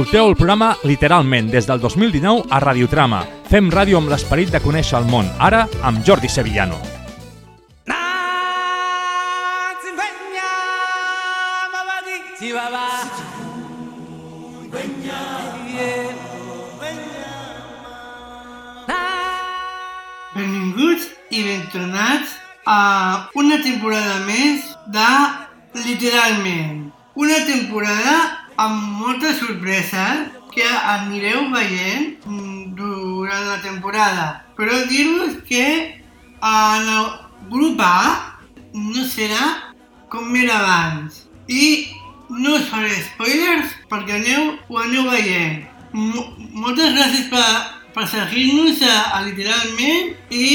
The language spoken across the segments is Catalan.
Escolteu el programa literalment des del 2019 a Radiotrama. Fem ràdio amb l'esperit de conèixer el món, ara amb Jordi Sevillano. Benvinguts i ben tornats a una temporada més de Literalment. Una temporada amb moltes sorpreses que anireu veient durant la temporada. Però dir-vos que en el grup A no serà com era abans. I no us faré spoilers perquè aneu, ho aneu veient. Moltes gràcies per, per seguir-nos a, a Literalment i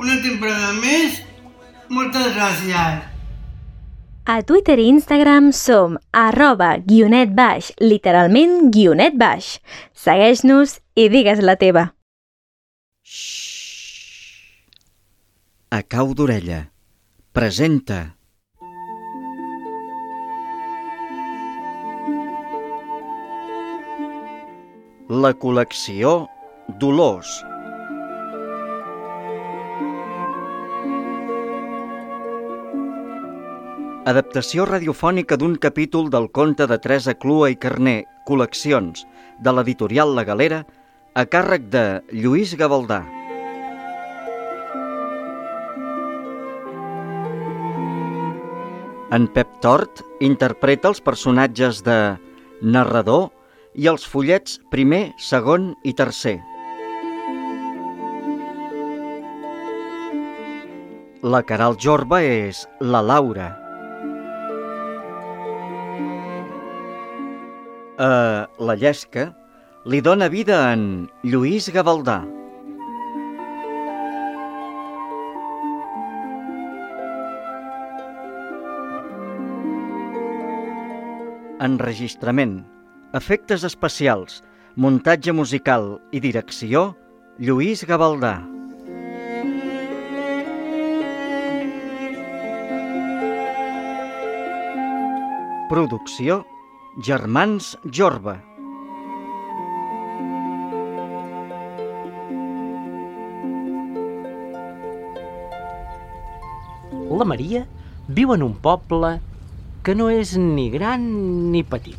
una temporada més. Moltes gràcies. A Twitter i Instagram som arroba guionet baix, literalment guionet baix. Segueix-nos i digues la teva. A cau d'orella. Presenta. La col·lecció Dolors. Adaptació radiofònica d'un capítol del conte de Teresa Clua i Carné, Col·leccions, de l'editorial La Galera, a càrrec de Lluís Gavaldà. En Pep Tort interpreta els personatges de narrador i els fullets primer, segon i tercer. La Caral Jorba és la Laura. A la Llesca li dona vida en Lluís Gavaldà. Enregistrament, efectes especials, muntatge musical i direcció, Lluís Gavaldà. Producció, Germans Jorba. La Maria viu en un poble que no és ni gran ni petit.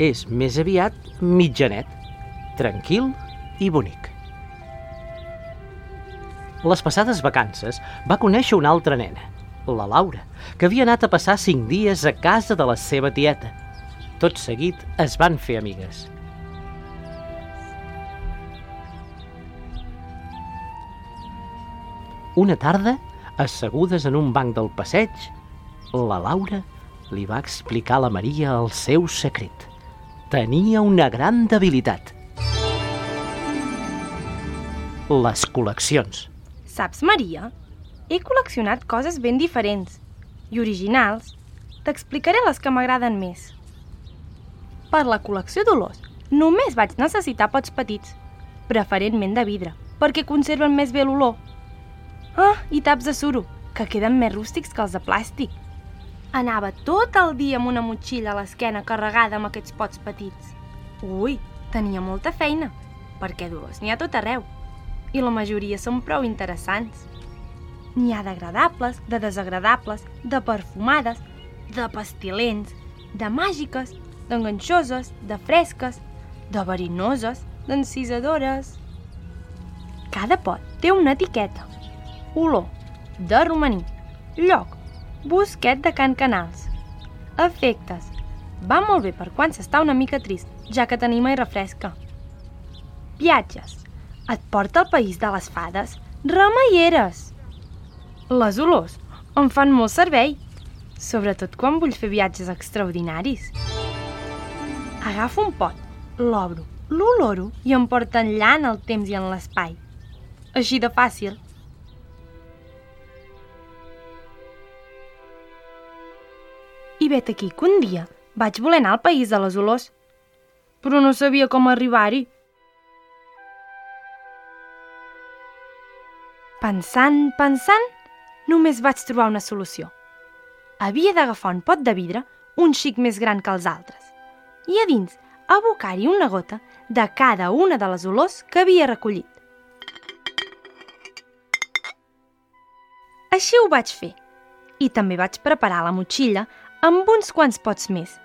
És més aviat mitjanet, tranquil i bonic. Les passades vacances va conèixer una altra nena, la Laura, que havia anat a passar cinc dies a casa de la seva tieta. Tot seguit es van fer amigues. Una tarda, assegudes en un banc del passeig, la Laura li va explicar a la Maria el seu secret. Tenia una gran debilitat. Les col·leccions. Saps, Maria? He col·leccionat coses ben diferents i originals. T'explicaré les que m'agraden més. Per la col·lecció d'olors, només vaig necessitar pots petits, preferentment de vidre, perquè conserven més bé l'olor. Ah, i taps de suro, que queden més rústics que els de plàstic. Anava tot el dia amb una motxilla a l'esquena carregada amb aquests pots petits. Ui, tenia molta feina, perquè d'olors n'hi ha tot arreu. I la majoria són prou interessants. N'hi ha d'agradables, de desagradables, de perfumades, de pestilents, de màgiques, d'enganxoses, de fresques, de verinoses, d'encisadores... Cada pot té una etiqueta. Olor, de romaní. Lloc, bosquet de Can Canals. Efectes, va molt bé per quan s'està una mica trist, ja que t'anima i refresca. Viatges, et porta al país de les fades, remeieres. Les olors em fan molt servei, sobretot quan vull fer viatges extraordinaris. Agafo un pot, l'obro, l'oloro i em porta enllà en el temps i en l'espai. Així de fàcil. I vet aquí que un dia vaig voler anar al país de les olors, però no sabia com arribar-hi. Pensant, pensant, només vaig trobar una solució. Havia d'agafar un pot de vidre un xic més gran que els altres i a dins abocar-hi una gota de cada una de les olors que havia recollit. Així ho vaig fer. I també vaig preparar la motxilla amb uns quants pots més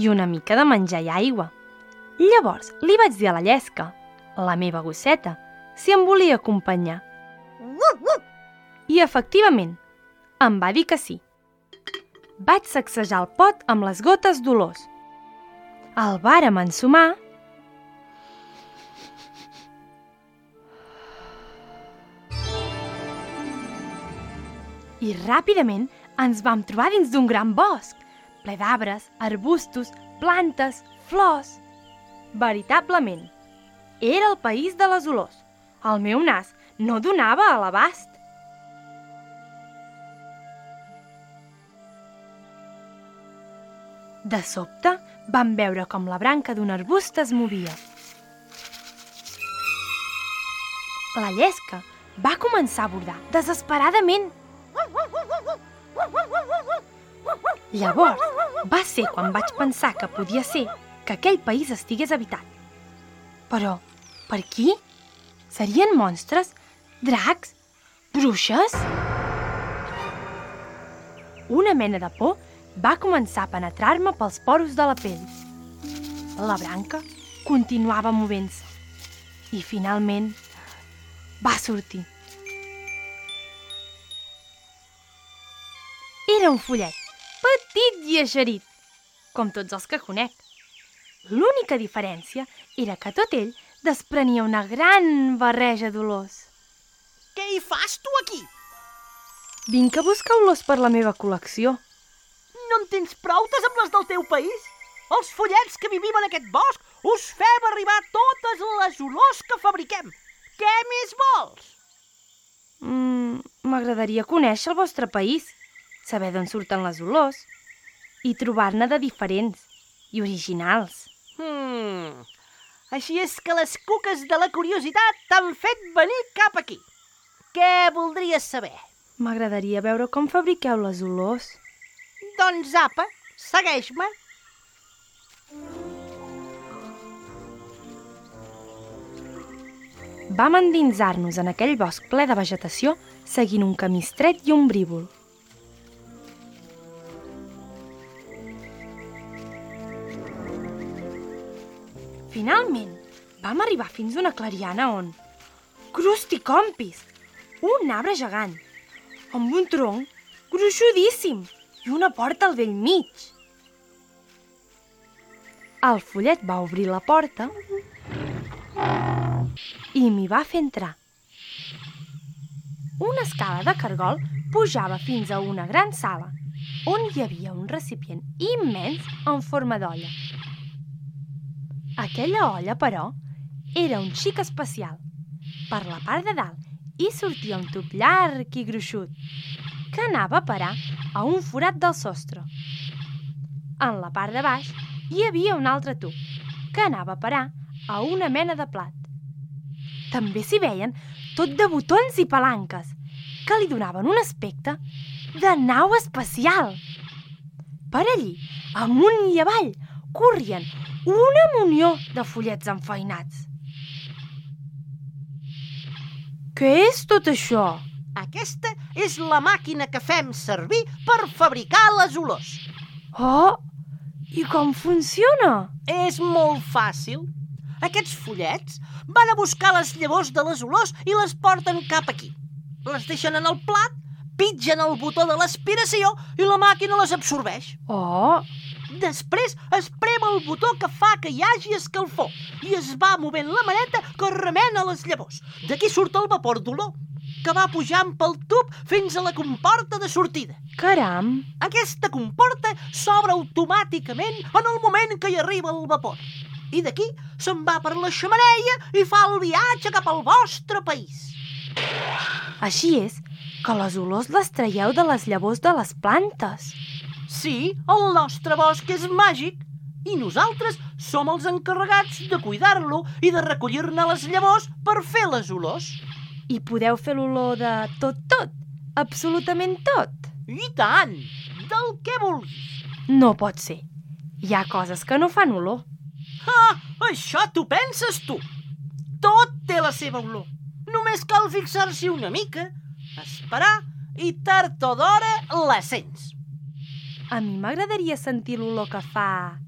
i una mica de menjar i aigua. Llavors li vaig dir a la llesca, la meva gosseta, si em volia acompanyar. I efectivament, em va dir que sí. Vaig sacsejar el pot amb les gotes d'olors. El vàrem ensumar i ràpidament ens vam trobar dins d'un gran bosc, ple d'arbres, arbustos, plantes, flors. Veritablement, era el país de les olors. El meu nas no donava a l'abast. De sobte, vam veure com la branca d'un arbust es movia. La llesca va començar a bordar desesperadament. Llavors, va ser quan vaig pensar que podia ser que aquell país estigués habitat. Però, per qui? Serien monstres? Dracs? Bruixes? Una mena de por va començar a penetrar-me pels poros de la pell. La branca continuava movent-se i finalment va sortir. Era un follet, petit i eixerit, com tots els que conec. L'única diferència era que tot ell desprenia una gran barreja d'olors. Què hi fas tu aquí? Vinc a buscar olors per la meva col·lecció. No en tens proutes amb les del teu país? Els follets que vivim en aquest bosc us fem arribar totes les olors que fabriquem. Què més vols? Mm, M'agradaria conèixer el vostre país, saber d'on surten les olors i trobar-ne de diferents i originals. Hmm. Així és que les cuques de la curiositat t'han fet venir cap aquí. Què voldries saber? M'agradaria veure com fabriqueu les olors. Doncs apa, segueix-me. Vam endinsar-nos en aquell bosc ple de vegetació seguint un camí estret i ombrívol. Finalment, vam arribar fins a una clariana on... Crusticompis! Un arbre gegant, amb un tronc gruixudíssim i una porta al vell mig. El follet va obrir la porta i m'hi va fer entrar. Una escala de cargol pujava fins a una gran sala, on hi havia un recipient immens en forma d'olla. Aquella olla, però, era un xic especial. Per la part de dalt hi sortia un tub llarg i gruixut, que anava a parar a un forat del sostre. En la part de baix hi havia un altre tub, que anava a parar a una mena de plat. També s'hi veien tot de botons i palanques, que li donaven un aspecte de nau espacial. Per allí, amunt i avall, corrien una munió de follets enfeinats. Què és tot això? Aquesta és la màquina que fem servir per fabricar les olors. Oh, i com funciona? És molt fàcil. Aquests follets van a buscar les llavors de les olors i les porten cap aquí. Les deixen en el plat, pitgen el botó de l'aspiració i la màquina les absorbeix. Oh, Després es prem el botó que fa que hi hagi escalfor i es va movent la maneta que remena les llavors. D'aquí surt el vapor d'olor, que va pujant pel tub fins a la comporta de sortida. caram! Aquesta comporta s'obre automàticament en el moment que hi arriba el vapor. I d'aquí se'n va per la xamaneia i fa el viatge cap al vostre país. Així és que les olors les traieu de les llavors de les plantes. Sí, el nostre bosc és màgic i nosaltres som els encarregats de cuidar-lo i de recollir-ne les llavors per fer les olors. I podeu fer l'olor de tot, tot, absolutament tot. I tant! Del que vulguis. No pot ser. Hi ha coses que no fan olor. Ah, això t'ho penses tu. Tot té la seva olor. Només cal fixar-s'hi una mica, esperar i tard o d'hora la sents. A mi m'agradaria sentir l'olor que fa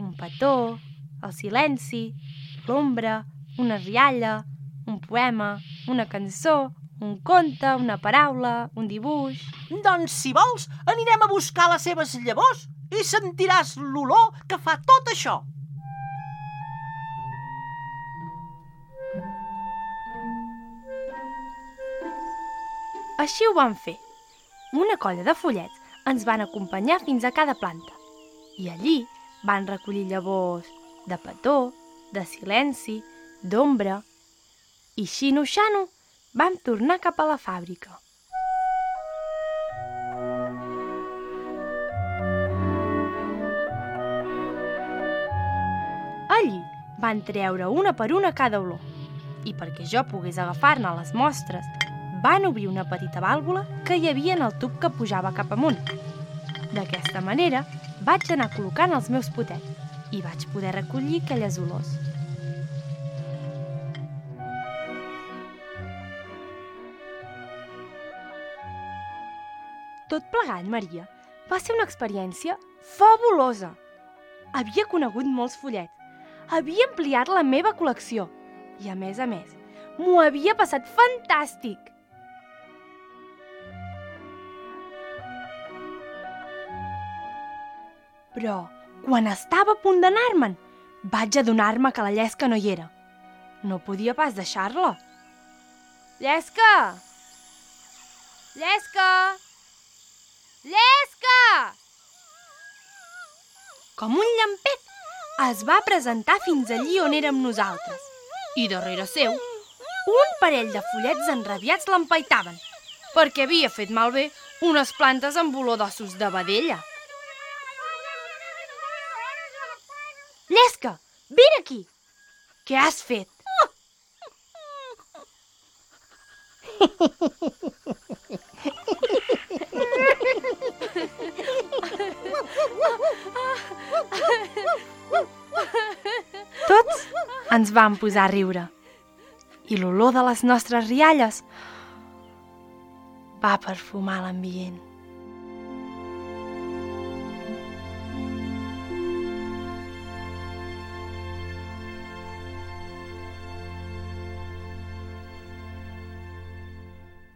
un petó, el silenci, l'ombra, una rialla, un poema, una cançó, un conte, una paraula, un dibuix... Doncs, si vols, anirem a buscar les seves llavors i sentiràs l'olor que fa tot això. Així ho van fer. Una colla de follets ens van acompanyar fins a cada planta. I allí van recollir llavors de petó, de silenci, d'ombra. I xino-xano vam tornar cap a la fàbrica. Allí van treure una per una cada olor. I perquè jo pogués agafar-ne les mostres, van obrir una petita vàlvula que hi havia en el tub que pujava cap amunt. D'aquesta manera, vaig anar col·locant els meus potets i vaig poder recollir aquelles olors. Tot plegat, Maria, va ser una experiència fabulosa. Havia conegut molts follets, havia ampliat la meva col·lecció i, a més a més, m'ho havia passat fantàstic. Però, quan estava a punt d'anar-me'n, vaig adonar-me que la llesca no hi era. No podia pas deixar-la. Llesca! Llesca! Llesca! Com un llampet, es va presentar fins allí on érem nosaltres. I darrere seu, un parell de follets enrabiats l'empaitaven, perquè havia fet malbé unes plantes amb olor d'ossos de vedella. Llesca, vine aquí! Què has fet? Tots ens vam posar a riure. I l'olor de les nostres rialles va perfumar l'ambient.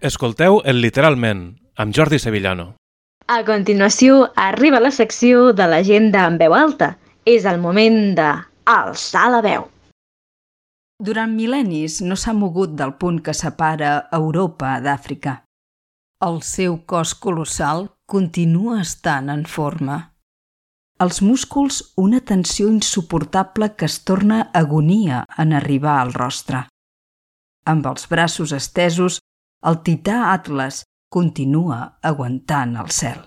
Escolteu el Literalment, amb Jordi Sevillano. A continuació, arriba la secció de l'agenda en veu alta. És el moment de alçar la veu. Durant mil·lennis no s'ha mogut del punt que separa Europa d'Àfrica. El seu cos colossal continua estant en forma. Els músculs una tensió insuportable que es torna agonia en arribar al rostre. Amb els braços estesos, el tità Atlas continua aguantant el cel.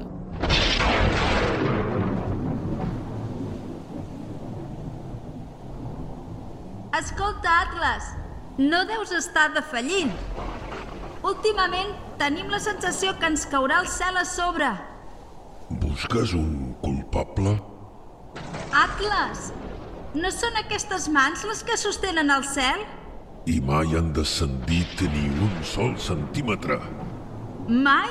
Escolta, Atlas, no deus estar defallint. Últimament tenim la sensació que ens caurà el cel a sobre. Busques un culpable? Atlas, no són aquestes mans les que sostenen el cel? I mai han descendit ni un sol centímetre. Mai?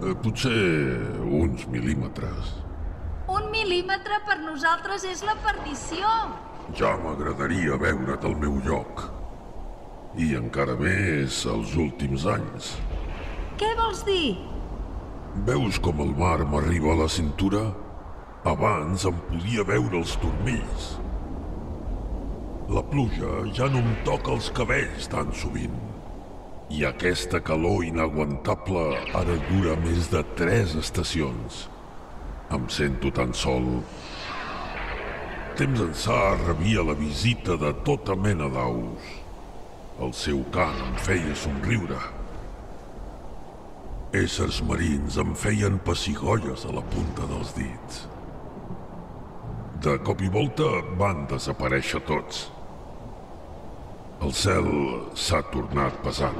Eh, potser uns mil·límetres. Un mil·límetre per nosaltres és la perdició. Ja m'agradaria veure't al meu lloc. I encara més els últims anys. Què vols dir? Veus com el mar m'arriba a la cintura? Abans em podia veure els turmells. La pluja ja no em toca els cabells tan sovint. I aquesta calor inaguantable ara dura més de tres estacions. Em sento tan sol. Temps ençà rebia la visita de tota mena d'aus. El seu cant em feia somriure. Éssers marins em feien pessigolles a la punta dels dits. De cop i volta van desaparèixer tots. El cel s'ha tornat pesant.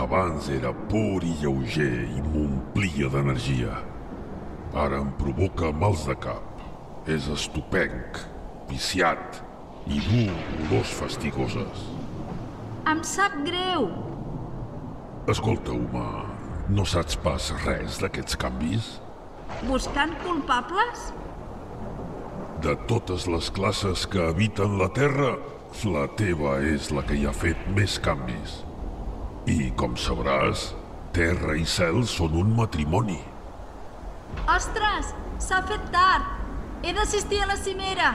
Abans era pur i lleuger i m'omplia d'energia. Ara em provoca mals de cap. És estupenc viciat i dur olors fastigoses. Em sap greu. Escolta, Omar, no saps pas res d'aquests canvis? Buscant culpables? De totes les classes que habiten la Terra, la teva és la que hi ha fet més canvis. I, com sabràs, terra i cel són un matrimoni. Ostres, s'ha fet tard. He d'assistir a la cimera.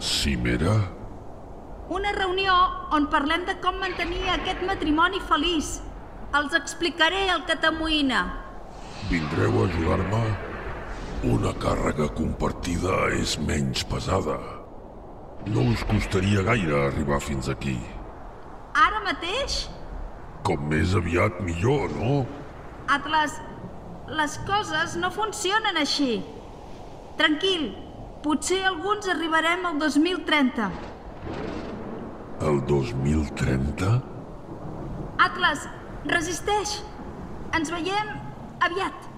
Cimera? Una reunió on parlem de com mantenir aquest matrimoni feliç. Els explicaré el que t'amoïna. Vindreu a ajudar-me? Una càrrega compartida és menys pesada. No us costaria gaire arribar fins aquí. Ara mateix? Com més aviat millor, no? Atlas, les coses no funcionen així. Tranquil, potser alguns arribarem al 2030. El 2030? Atlas, resisteix. Ens veiem aviat.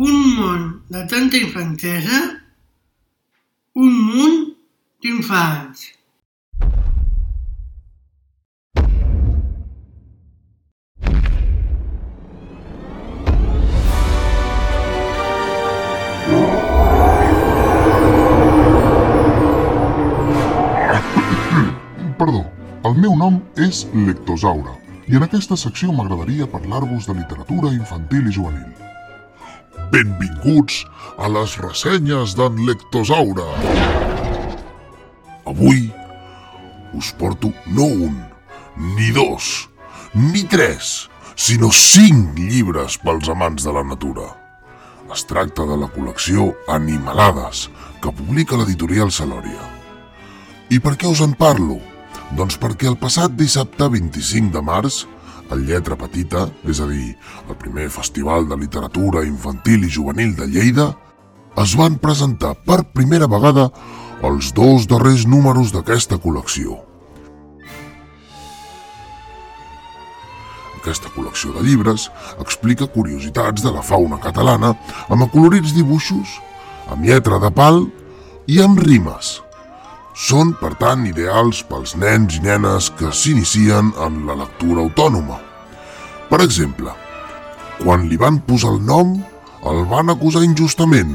Un món de tanta infantesa, un munt d'infants. Perdó, el meu nom és Lectosaure i en aquesta secció m'agradaria parlar-vos de literatura infantil i juvenil. Benvinguts a les ressenyes d'en Lectosaure. Avui us porto no un, ni dos, ni tres, sinó cinc llibres pels amants de la natura. Es tracta de la col·lecció Animalades, que publica l'editorial Salòria. I per què us en parlo? Doncs perquè el passat dissabte 25 de març, el Lletra Petita, és a dir, el primer festival de literatura infantil i juvenil de Lleida, es van presentar per primera vegada els dos darrers números d'aquesta col·lecció. Aquesta col·lecció de llibres explica curiositats de la fauna catalana amb acolorits dibuixos, amb lletra de pal i amb rimes. Són, per tant, ideals pels nens i nenes que s'inicien en la lectura autònoma. Per exemple, quan li van posar el nom, el van acusar injustament.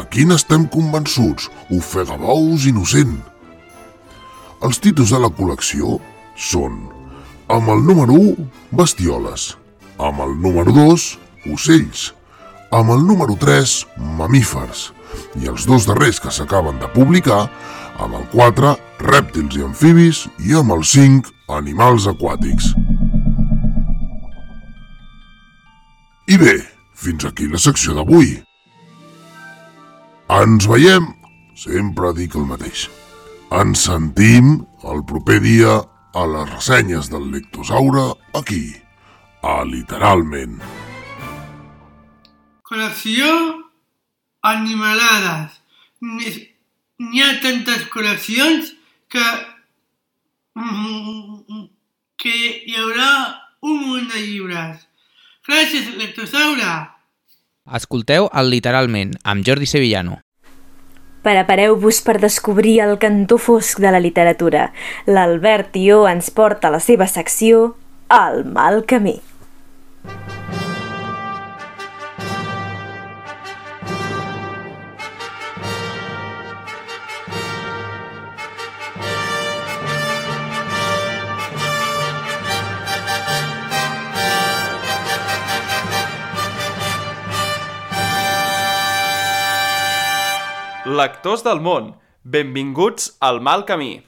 Aquí n'estem convençuts, ofegabous innocent. Els títols de la col·lecció són amb el número 1, bestioles, amb el número 2, ocells, amb el número 3, mamífers, i els dos darrers que s'acaben de publicar amb el 4, rèptils i amfibis, i amb el 5, animals aquàtics. I bé, fins aquí la secció d'avui. Ens veiem, sempre dic el mateix. Ens sentim el proper dia a les ressenyes del Lectosaure aquí, a Literalment. Col·lecció Animalades. N'hi ha tantes col·leccions que, que hi haurà un munt de llibres. Gràcies, Lectosaure! Escolteu el Literalment, amb Jordi Sevillano. Prepareu-vos per descobrir el cantó fosc de la literatura. L'Albert Tió ens porta a la seva secció El mal camí. Lectors del món, benvinguts al Mal Camí.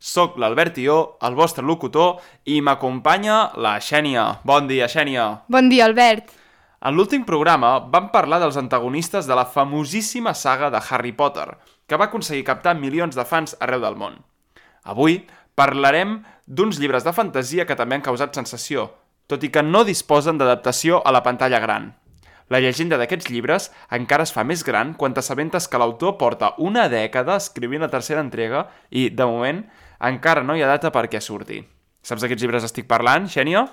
Soc l'Albert Ió, el vostre locutor, i m'acompanya la Xènia. Bon dia, Xènia. Bon dia, Albert. En l'últim programa vam parlar dels antagonistes de la famosíssima saga de Harry Potter, que va aconseguir captar milions de fans arreu del món. Avui parlarem d'uns llibres de fantasia que també han causat sensació, tot i que no disposen d'adaptació a la pantalla gran. La llegenda d'aquests llibres encara es fa més gran quan t'assabentes que l'autor porta una dècada escrivint la tercera entrega i, de moment, encara no hi ha data per què surti. Saps de quins llibres estic parlant, Xènia?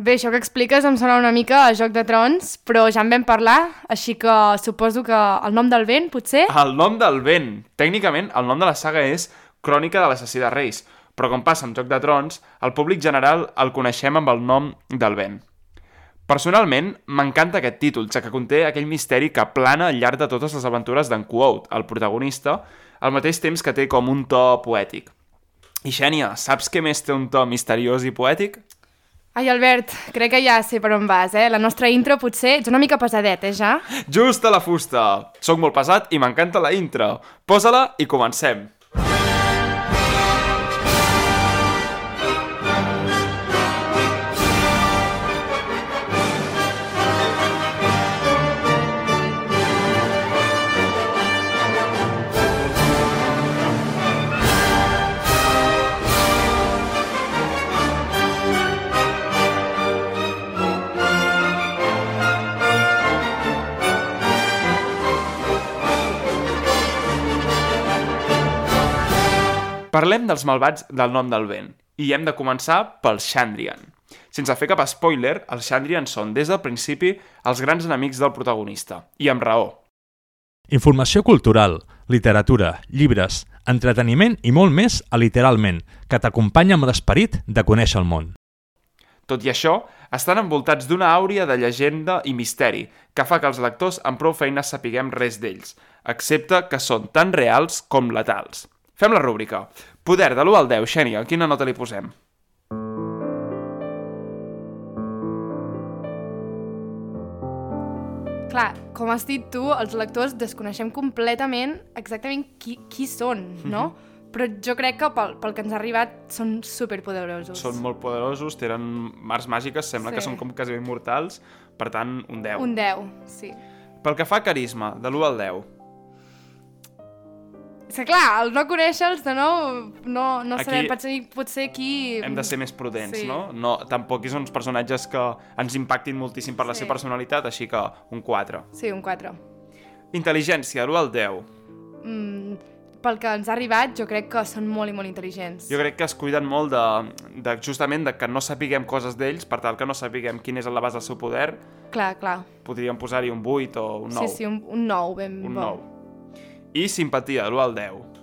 Bé, això que expliques em sona una mica a Joc de Trons, però ja en vam parlar, així que suposo que el nom del vent, potser? El nom del vent. Tècnicament, el nom de la saga és Crònica de l'assassí de Reis, però com passa amb Joc de Trons, el públic general el coneixem amb el nom del vent. Personalment, m'encanta aquest títol, ja que conté aquell misteri que plana al llarg de totes les aventures d'en Quote, el protagonista, al mateix temps que té com un to poètic. I Xènia, saps què més té un to misteriós i poètic? Ai, Albert, crec que ja sé per on vas, eh? La nostra intro potser ets una mica pesadet, eh, ja? Just a la fusta! Soc molt pesat i m'encanta la intro. Posa-la i comencem. Parlem dels malvats del nom del vent, i hem de començar pel Chandrian. Sense fer cap spoiler, els Chandrian són, des del principi, els grans enemics del protagonista, i amb raó. Informació cultural, literatura, llibres, entreteniment i molt més a Literalment, que t'acompanya amb l'esperit de conèixer el món. Tot i això, estan envoltats d'una àurea de llegenda i misteri que fa que els lectors amb prou feines sapiguem res d'ells, excepte que són tan reals com letals. Fem la rúbrica. Poder de l'1 al 10, Xènia, quina nota li posem? Clar, com has dit tu, els lectors desconeixem completament exactament qui, qui són, no? Mhm. Però jo crec que pel, pel que ens ha arribat són superpoderosos. Són molt poderosos, tenen mars màgiques, sembla Sí. que són com quasi immortals, per tant, un 10. Un 10, sí. Pel que fa a carisma, de l'1 al 10, Que clar, el no conèixer-los de nou, no, no Aquí sabem, potser, potser aquí... hem de ser més prudents, Sí. no? no? Tampoc són uns personatges que ens impactin moltíssim per la Sí. seva personalitat, així que un 4. Sí, un 4. Intel·ligència, de l'1 al 10. Mm, pel que ens ha arribat, jo crec que són molt i molt intel·ligents. Jo crec que es cuiden molt de, de justament de que no sapiguem coses d'ells, per tal que no sapiguem quin és el base del seu poder, Clar, clar. podríem posar-hi un 8 o un 9. Sí, sí, un, un 9 ben un bo. 9. I simpatia, de l'1 al 10.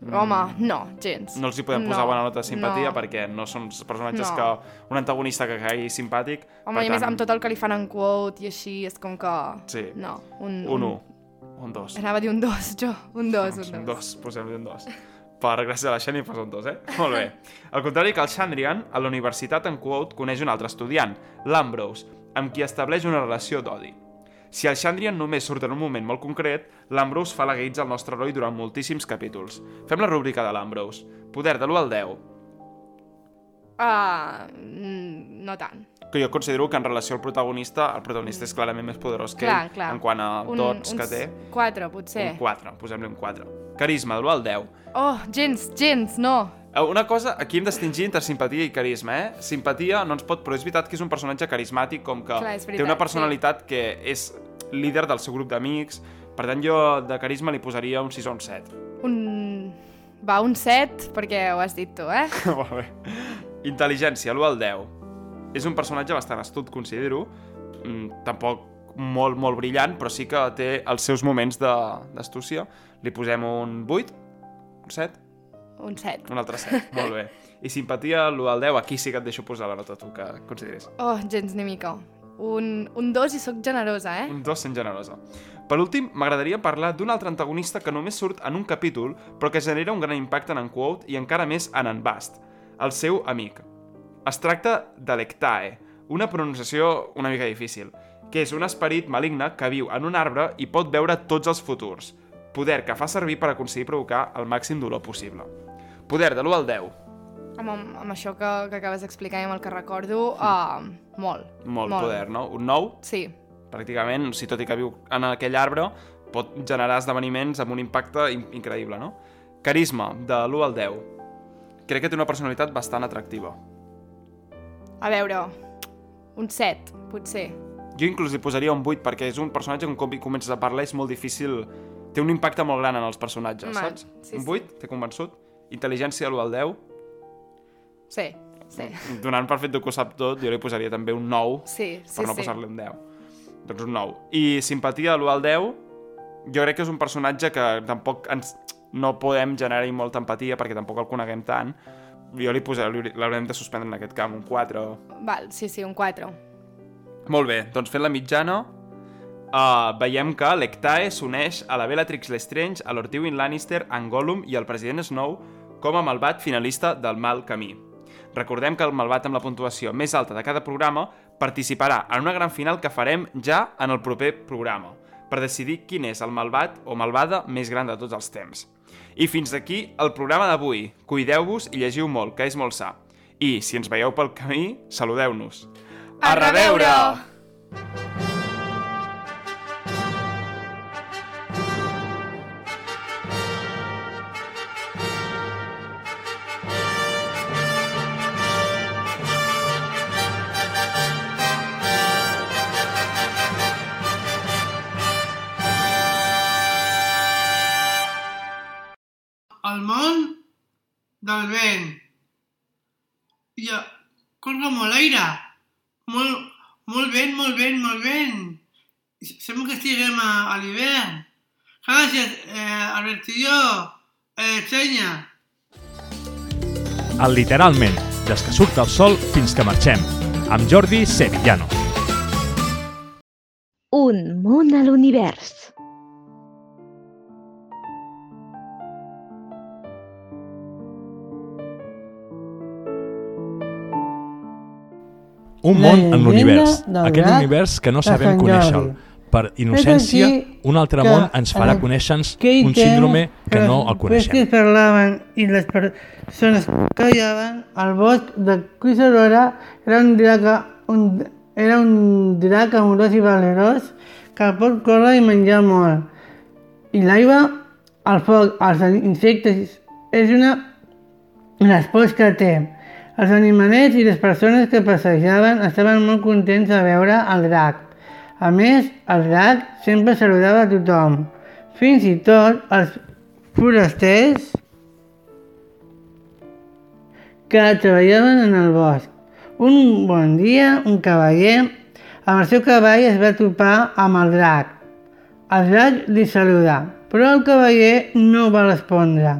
Home, no, gens. No els hi podem posar No, bona nota de simpatia no. perquè no són personatges No. que... Un antagonista que caigui simpàtic... Home, i a més, amb tot el que li fan en quote i així, és com que... Sí. No, un... Un 1. Un 2. Anava a dir un 2, jo. Un 2, Doncs un un 2. 2, posem-li un 2. Per gràcies a la Xènia posa un 2, eh? Molt bé. Al contrari que el Chandrian, a la universitat en Quote coneix un altre estudiant, l'Ambrose, amb qui estableix una relació d'odi. Si el Chandrian només surt en un moment molt concret, l'Ambrose fa la gueïts al nostre heroi durant moltíssims capítols. Fem la rúbrica de l'Ambrose. Poder de l'1 al 10. Ah, mm, no tant. Que jo considero que en relació al protagonista, el protagonista és clarament més poderós que Clar, ell, clar. en quant a dots que té. 4, potser. Un 4, posem-li un 4. Carisma, de l'1 al 10. Oh, gens, gens, no. Eh, Una cosa, aquí hem distingir entre simpatia i carisma, eh? Simpatia no ens pot... Però és veritat que és un personatge carismàtic, com que Clar, és té veritat, una personalitat que és líder del seu grup d'amics. Per tant, jo de carisma li posaria un 6 o un 7. Un... Va, un 7, perquè ho has dit tu, eh? Molt bé. Intel·ligència, l'1 al 10. És un personatge bastant astut, considero. Mm, tampoc molt, molt brillant, però sí que té els seus moments de- d'astúcia. Li posem un 8? Un 7? Un 7. Un altre 7, molt bé. I simpatia, l'1 al 10, aquí sí que et deixo posar la nota tu que consideris. Oh, gens ni mica. Un, un 2 i sóc generosa, eh? Un 2 sent generosa. Per últim, m'agradaria parlar d'un altre antagonista que només surt en un capítol, però que genera un gran impacte en en Quote i encara més en en Bast, el seu amic. Es tracta de l'Ectae, una pronunciació una mica difícil, que és un esperit maligne que viu en un arbre i pot veure tots els futurs, poder que fa servir per aconseguir provocar el màxim dolor possible. Poder de l'1 al 10. Amb, amb, això que, que acabes d'explicar i amb el que recordo, uh, molt. Molt, poder, no? Un 9? Sí. pràcticament, si tot i que viu en aquell arbre, pot generar esdeveniments amb un impacte in increïble, no? Carisma, de l'1 al 10. Crec que té una personalitat bastant atractiva. A veure, un 7, potser. Jo inclús li posaria un 8 perquè és un personatge que un cop hi comences a parlar és molt difícil... Té un impacte molt gran en els personatges, Val, saps? sí, un sí. 8? T'he convençut? Intel·ligència de l'1 al 10? Sí. Sí. Donant per fet que ho sap tot, jo li posaria també un 9 Sí, sí, per no sí. posar-li un 10. Doncs un 9. I simpatia de l'1 al 10, jo crec que és un personatge que tampoc ens, no podem generar-hi molta empatia perquè tampoc el coneguem tant. Jo li posaré, l'haurem de suspendre en aquest camp, un 4. Val, sí, sí, un 4. Molt bé, doncs fent la mitjana, uh, veiem que l'Ectae s'uneix a la Bellatrix Lestrange, a Lord Tywin Lannister, a en Gollum i al president Snow com a malvat finalista del mal camí. Recordem que el malvat amb la puntuació més alta de cada programa participarà en una gran final que farem ja en el proper programa, per decidir quin és el malvat o malvada més gran de tots els temps. I fins aquí el programa d'avui. Cuideu-vos i llegiu molt, que és molt sa. I, si ens veieu pel camí, saludeu-nos. A reveure! El del vent. I a... corre molt aire. Molt, molt vent, molt vent, molt vent. Sembla que estiguem a, a l'hivern. Gràcies, eh, Albertillo. Eh, Xenya. El literalment, des que surt el sol fins que marxem, amb Jordi Sevillano. Un món a l'univers. Un La món en l'univers. Aquest univers que no sabem conèixer-lo. Jordi. Per innocència, un altre món ens farà conèixer-nos un síndrome que no el coneixem. bèsties parlaven i les persones callaven, el bosc de Cuisadora era un drac, un, era un drac amorós i valerós que pot córrer i menjar molt. I l'aigua, el foc, els insectes, és una les pors que té. Els animalets i les persones que passejaven estaven molt contents de veure el drac. A més, el drac sempre saludava a tothom, fins i tot els forasters que treballaven en el bosc. Un bon dia, un cavaller amb el seu cavall es va topar amb el drac. El drac li saludà, però el cavaller no va respondre.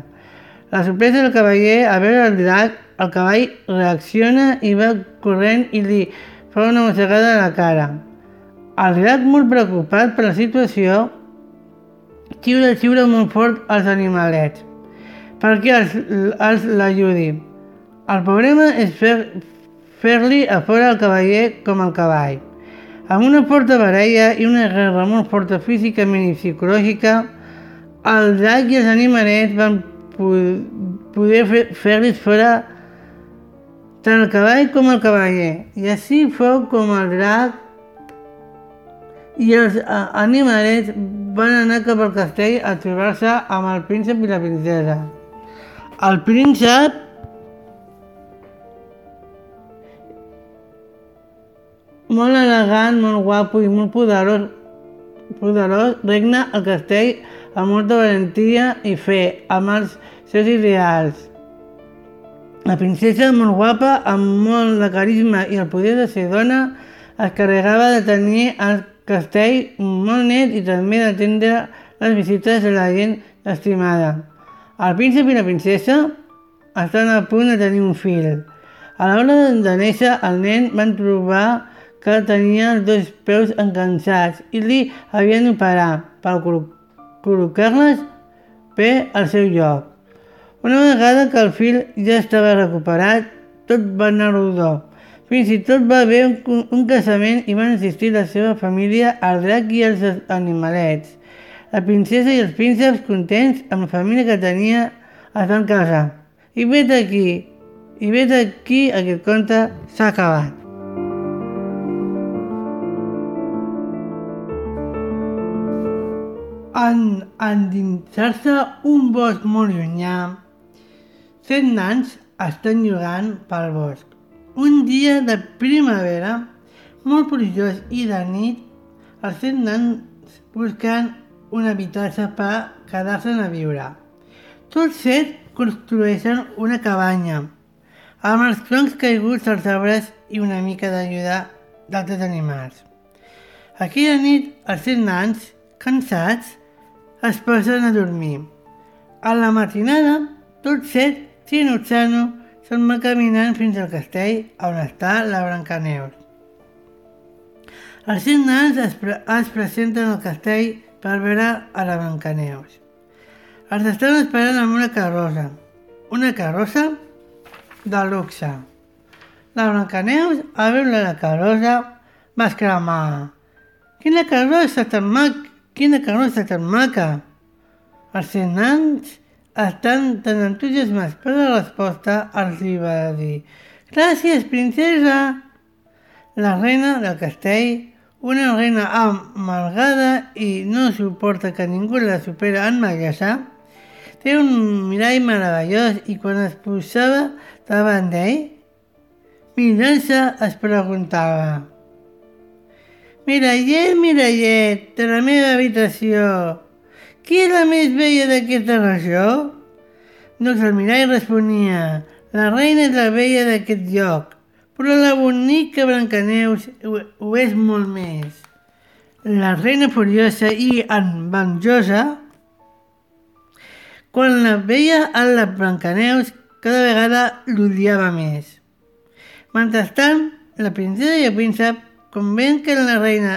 La sorpresa del cavaller a veure el drac, el cavall reacciona i va corrent i li fa una mossegada a la cara. El drac, molt preocupat per la situació, xiula, xiula molt fort als animalets perquè els, els l'ajudi. El problema és fer, fer-li a fora el cavaller com el cavall. Amb una forta baralla i una guerra molt forta físicament i psicològica, el drac i els animalets van po- poder fer- fer-los fora tant el cavall com el cavaller. I així fou com el drac i els animalets van anar cap al castell a trobar-se amb el príncep i la princesa. El príncep molt elegant, molt guapo i molt poderós, poderós regna al castell amb molta valentia i fe, amb els seus ideals. La princesa, molt guapa, amb molt de carisma i el poder de ser dona, es carregava de tenir el castell molt net i també d'atendre les visites de la gent estimada. El príncep i la princesa estan a punt de tenir un fill. A l'hora de néixer, el nen van trobar que tenia els dos peus encansats i li havien d'operar per col- col·locar-les bé al seu lloc. Una vegada que el fill ja estava recuperat, tot va anar rodó. Fins i tot va haver un, un casament i van assistir la seva família, el drac i els animalets. La princesa i els prínceps, contents amb la família que tenia, es van casar. I vet aquí, i vet aquí aquest conte s'ha acabat. En endinsar-se un bosc molt llunyà, set nans estan jugant pel bosc. Un dia de primavera, molt plujós i de nit, els set nans busquen un habitatge per quedar-se'n a viure. Tots set construeixen una cabanya. amb els troncs caiguts als arbres i una mica d'ajuda d'altres animals. Aquella nit, els set nans, cansats, es posen a dormir. A la matinada, tots set, Tinoxano, se'n va caminant fins al castell on està la Brancaneus. Els set nans es, pre es presenten al castell per veure a la Brancaneus. Els estan esperant amb una carrossa. Una carrossa de luxe. La Brancaneus, a veure la carrossa, va exclamar Quina carrossa tan maca! Quina carrossa tan maca! Els set nans estan tan entusiasmats per la resposta, els hi va dir Gràcies, princesa! La reina del castell una reina amargada i no suporta que ningú la supera en bellesa, té un mirall meravellós i quan es posava davant d'ell, mirant-se es preguntava Mirallet, mirallet, de la meva habitació, qui és la més vella d'aquesta regió? Doncs el mirall responia, la reina és la vella d'aquest lloc, però la bonica Brancaneus ho, és molt més. La reina furiosa i envenjosa, quan la veia a la Brancaneus, cada vegada l'odiava més. Mentrestant, la princesa i el príncep, com que la reina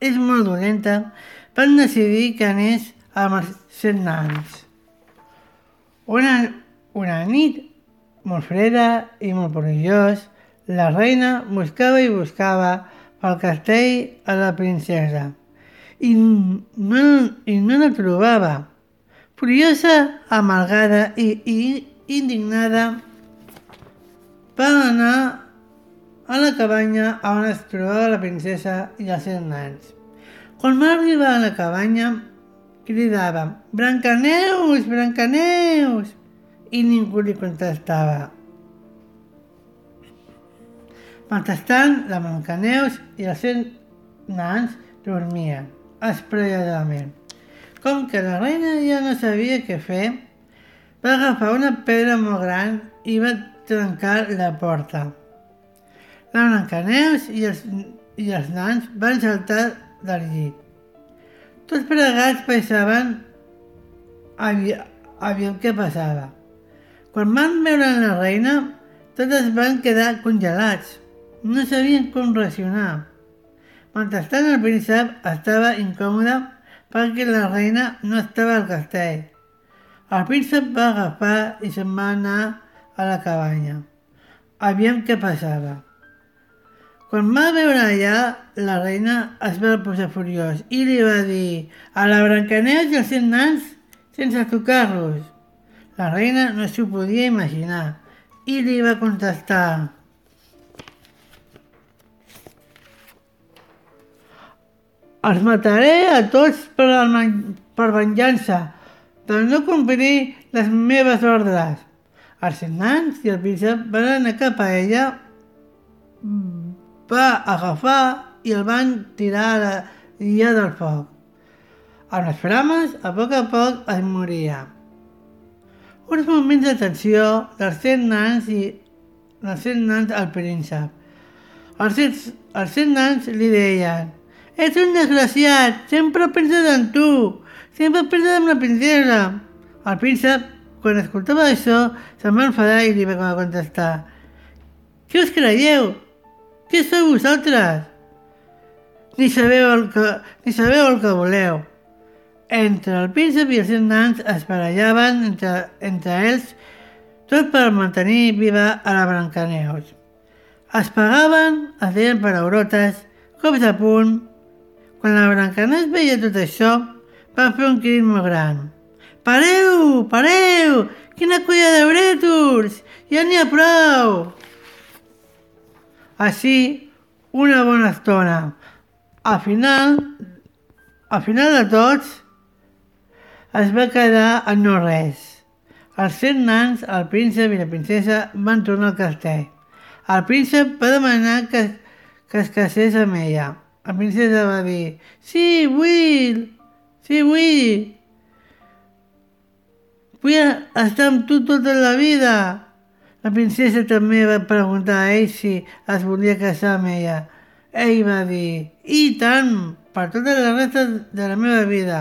és molt dolenta, van decidir que anés amb els set nans. Una, una nit molt freda i molt perillós, la reina buscava i buscava pel castell a la princesa i no, i no la trobava. Furiosa, amargada i, i indignada, va anar a la cabanya on es trobava la princesa i els seus nans. Quan va arribar a la cabanya, cridava «Brancaneus, Brancaneus!» i ningú li contestava. Mentrestant, la Blancaneus i els seus nans dormien, espraiadament. Com que la reina ja no sabia què fer, va agafar una pedra molt gran i va trencar la porta. La Blancaneus i els, i els nans van saltar del llit. Tots plegats pensaven aviam, què passava. Quan van veure la reina, tots es van quedar congelats no sabien com reaccionar. Mentrestant el príncep estava incòmode perquè la reina no estava al castell. El príncep va agafar i se'n va anar a la cabanya. Aviam què passava. Quan va veure allà, la reina es va posar furiós i li va dir a la Brancaneus i els cent nans sense tocar-los. La reina no s'ho podia imaginar i li va contestar Els mataré a tots per, el, per venjança, per no complir les meves ordres. Els nans i el príncep van anar cap a ella, va agafar i el van tirar a la llia del foc. Amb les flames, a poc a poc, es moria. Uns moments de tensió dels set nans i dels set nans al príncep. Els set, els set nans li deien Ets un desgraciat, sempre penses en tu, sempre penses en la princesa. El príncep, quan escoltava això, se'n va enfadar i li va contestar Què us creieu? Què sou vosaltres? Ni sabeu el que, ni sabeu el que voleu. Entre el príncep i els seus nans es barallaven entre, entre ells tot per mantenir viva a la Brancaneus. Es pagaven, es deien paraulotes, cops de punt, quan la Brancanet veia tot això, va fer un crit molt gran. Pareu, pareu! Quina colla de brètols! Ja n'hi ha prou! Així, una bona estona. Al final, al final de tots, es va quedar en no res. Els set nans, el príncep i la princesa van tornar al castell. El príncep va demanar que, que es casés amb ella. La princesa va dir, sí, vull, sí, vull. Vull estar amb tu tota la vida. La princesa també va preguntar a ell si es volia casar amb ella. Ell va dir, i tant, per tota la resta de la meva vida.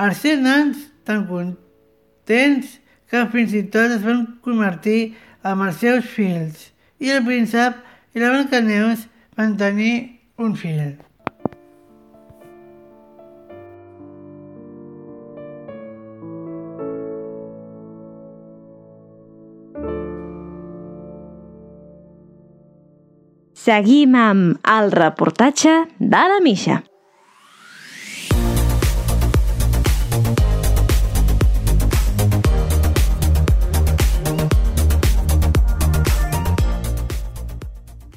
Els cent anys tan contents que fins i tot es van convertir en els seus fills. I el príncep i la Blancaneus van tenir un fill. Seguim amb el reportatge de la Misha.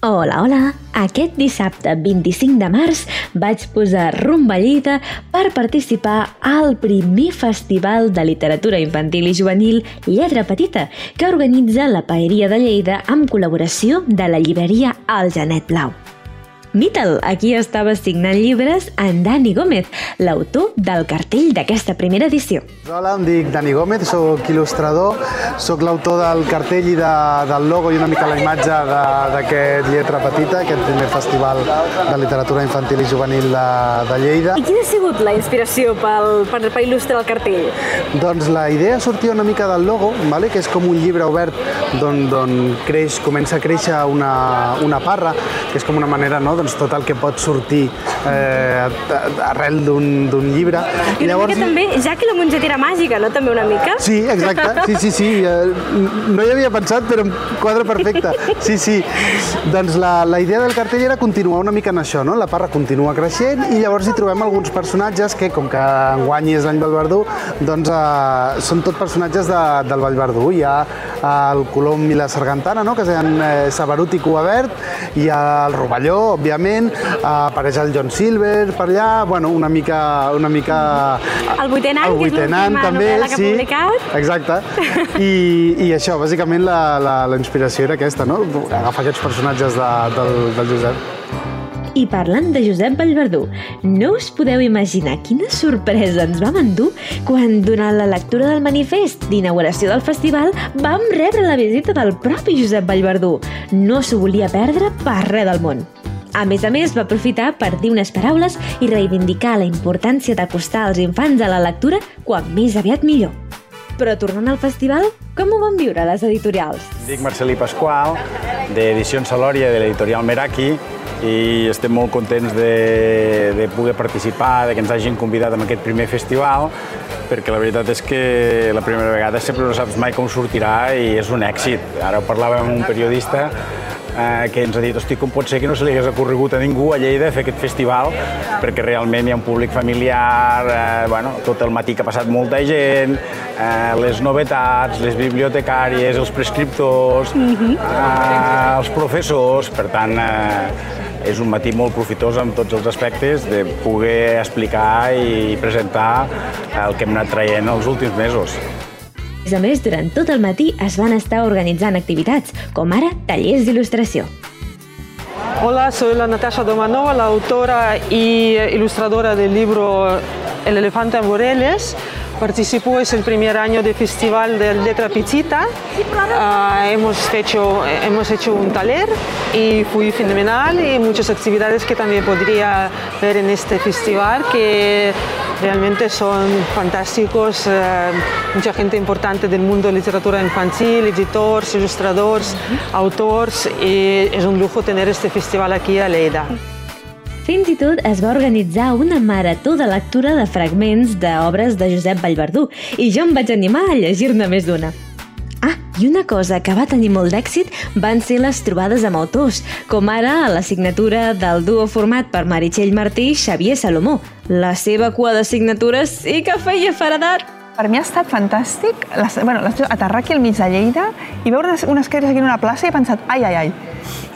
Hola, hola! Aquest dissabte 25 de març vaig posar rumb a Lleida per participar al primer Festival de Literatura Infantil i Juvenil Lletra Petita que organitza la Paeria de Lleida amb col·laboració de la llibreria El Genet Blau. Mitel, aquí estava signant llibres en Dani Gómez, l'autor del cartell d'aquesta primera edició. Hola, em dic Dani Gómez, sóc il·lustrador, sóc l'autor del cartell i de, del logo i una mica la imatge d'aquest Lletra Petita, aquest primer festival de literatura infantil i juvenil de, de Lleida. I quina ha sigut la inspiració pel, per, per il·lustrar el cartell? Doncs la idea sortia una mica del logo, vale? que és com un llibre obert d'on creix, comença a créixer una, una parra, que és com una manera no, doncs, tot el que pot sortir eh, arrel d'un llibre. I una Llavors, mica també, ja que la mongetera màgica, no? També una mica? Sí, exacte, sí, sí, sí. Eh, no hi havia pensat, però em quadra perfecte. Sí, sí. Doncs la, la idea del cartell era continuar una mica en això, no? La parra continua creixent i llavors hi trobem alguns personatges que, com que enguany és l'any del Verdú, doncs eh, són tot personatges de, del Vallverdú. Hi ha el Colom i la Sargantana, no? que és en eh, Sabarut i Verd, hi ha el Rovelló, òbviament, apareix el John Silver per allà, bueno, una mica... Una mica el vuitè nan, el vuitè nan, també, que sí, publicat. Exacte. I, I això, bàsicament, la, la, la inspiració era aquesta, no? Agafar aquests personatges de, del, del Josep. I parlant de Josep Vallverdú, no us podeu imaginar quina sorpresa ens vam endur quan, durant la lectura del manifest d'inauguració del festival, vam rebre la visita del propi Josep Vallverdú. No s'ho volia perdre per res del món. A més a més, va aprofitar per dir unes paraules i reivindicar la importància d'acostar als infants a la lectura quan més aviat millor. Però tornant al festival, com ho van viure les editorials? Dic Marcelí Pasqual, d'Edicions Salòria de l'editorial Meraki, i estem molt contents de, de poder participar, de que ens hagin convidat en aquest primer festival, perquè la veritat és que la primera vegada sempre no saps mai com sortirà i és un èxit. Ara parlàvem amb un periodista eh, que ens ha dit, hosti, com pot ser que no se li hagués ocorregut a ningú a Lleida fer aquest festival, perquè realment hi ha un públic familiar, eh, bueno, tot el matí que ha passat molta gent, eh, les novetats, les bibliotecàries, els prescriptors, eh, els professors, per tant, eh, és un matí molt profitós en tots els aspectes de poder explicar i presentar el que hem anat traient els últims mesos. Més a més, durant tot el matí es van estar organitzant activitats, com ara tallers d'il·lustració. Hola, soy la Natasha Domanova, la autora y ilustradora del libro El elefante en Boreles. Participo, es el primer año del Festival de Letra Pizzita. Uh, hemos, hecho, hemos hecho un taller y fui fenomenal y muchas actividades que también podría ver en este festival que realmente son fantásticos. Uh, mucha gente importante del mundo de literatura infantil, editores, ilustradores, autores y es un lujo tener este festival aquí a Lleida. Fins i tot es va organitzar una marató de lectura de fragments d'obres de Josep Vallverdú i jo em vaig animar a llegir-ne més d'una. Ah, i una cosa que va tenir molt d'èxit van ser les trobades amb autors, com ara la signatura del duo format per Meritxell Martí i Xavier Salomó. La seva cua de signatures sí que feia faradat! Per mi ha estat fantàstic les, bueno, les, aterrar aquí al mig de Lleida i veure unes, unes caires aquí en una plaça i he pensat, ai, ai, ai.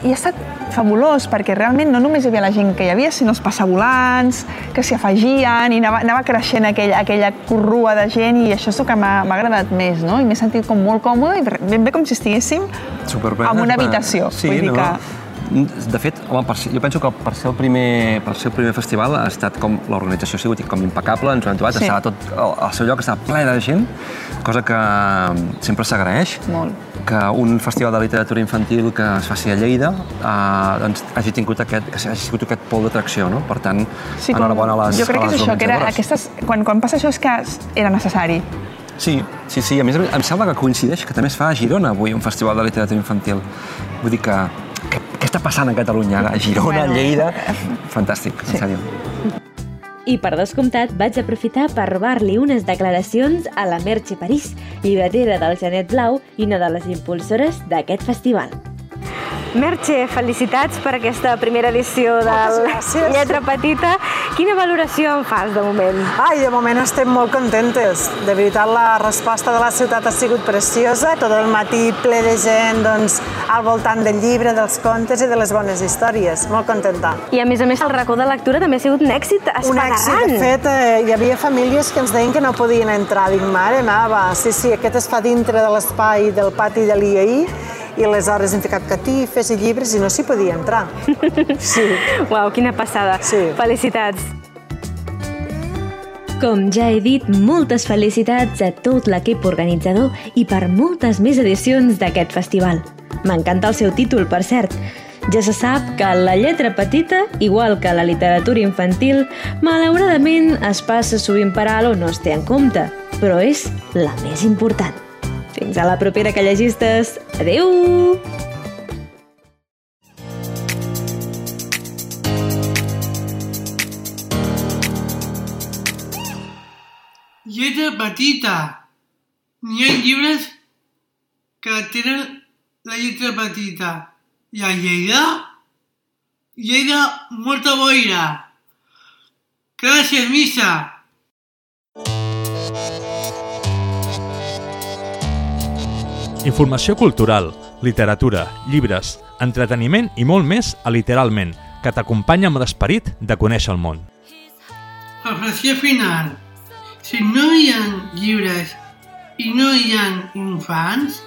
I ha estat fabulós perquè realment no només hi havia la gent que hi havia, sinó els passavolants, que s'hi afegien i anava, anava creixent aquella, aquella corrua de gent i això és el que m'ha agradat més, no? I m'he sentit com molt còmode i ben bé com si estiguéssim Superbé, en una habitació. Sí, Vull dir no? que de fet, home, per, jo penso que per ser el primer, per ser el primer festival ha estat com l'organització ha sigut com impecable, ens ho hem trobat, sí. estava tot al, al seu lloc, estava ple de gent, cosa que sempre s'agraeix. Molt que un festival de literatura infantil que es faci a Lleida eh, doncs, hagi tingut aquest, que hagi sigut aquest pol d'atracció, no? Per tant, Sí, com- enhorabona a les jo crec que és això, que era aquestes, quan, quan passa això és que era necessari. Sí, sí, sí. A més, em sembla que coincideix que també es fa a Girona avui un festival de literatura infantil. Vull dir que... Està passant a Catalunya? A Girona, a Lleida... Fantàstic, en sèrio. I per descomptat vaig aprofitar per robar-li unes declaracions a la Merche París, llibretera del Genet Blau i una de les impulsores d'aquest festival. Merche, felicitats per aquesta primera edició del. Lletra Petita. Quina valoració en fas de moment? Ai, de moment estem molt contentes. De veritat, la resposta de la ciutat ha sigut preciosa. Tot el matí ple de gent doncs, al voltant del llibre, dels contes i de les bones històries. Molt contenta. I a més a més el racó de lectura també ha sigut un èxit Un espagarrant. èxit, de fet, eh, hi havia famílies que ens deien que no podien entrar. Dic, mare meva, sí, sí, aquest es fa dintre de l'espai del pati de l'IAI i aleshores hem ficat catifes i llibres i no s'hi podia entrar. Sí. Uau, quina passada. Sí. Felicitats. Com ja he dit, moltes felicitats a tot l'equip organitzador i per moltes més edicions d'aquest festival. M'encanta el seu títol, per cert. Ja se sap que la lletra petita, igual que la literatura infantil, malauradament es passa sovint per alt o no es té en compte, però és la més important. Fins a la propera, callegistes. Adeu! Lletra petita. N'hi ha llibres que tenen la lletra petita. I a Lleida? Lleida, molta boira. Gràcies, missa. Informació cultural, literatura, llibres, entreteniment i molt més a Literalment, que t'acompanya amb l'esperit de conèixer el món. Reflexió final. Si no hi ha llibres i no hi ha infants,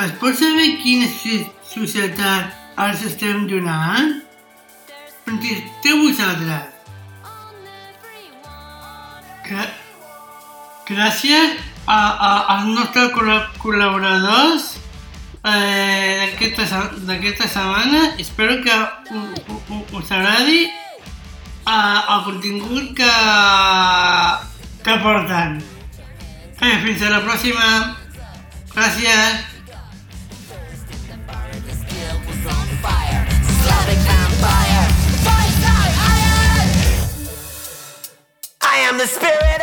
es pot saber quina so- societat els estem donant? On esteu vosaltres? Gràcies a, a, als nostres col·la- col·laboradors eh, d'aquesta se- d'aquesta setmana. Espero que u- u- u- us agradi eh, el contingut que, que porten. Eh, fins a la pròxima. Gràcies. I am the spirit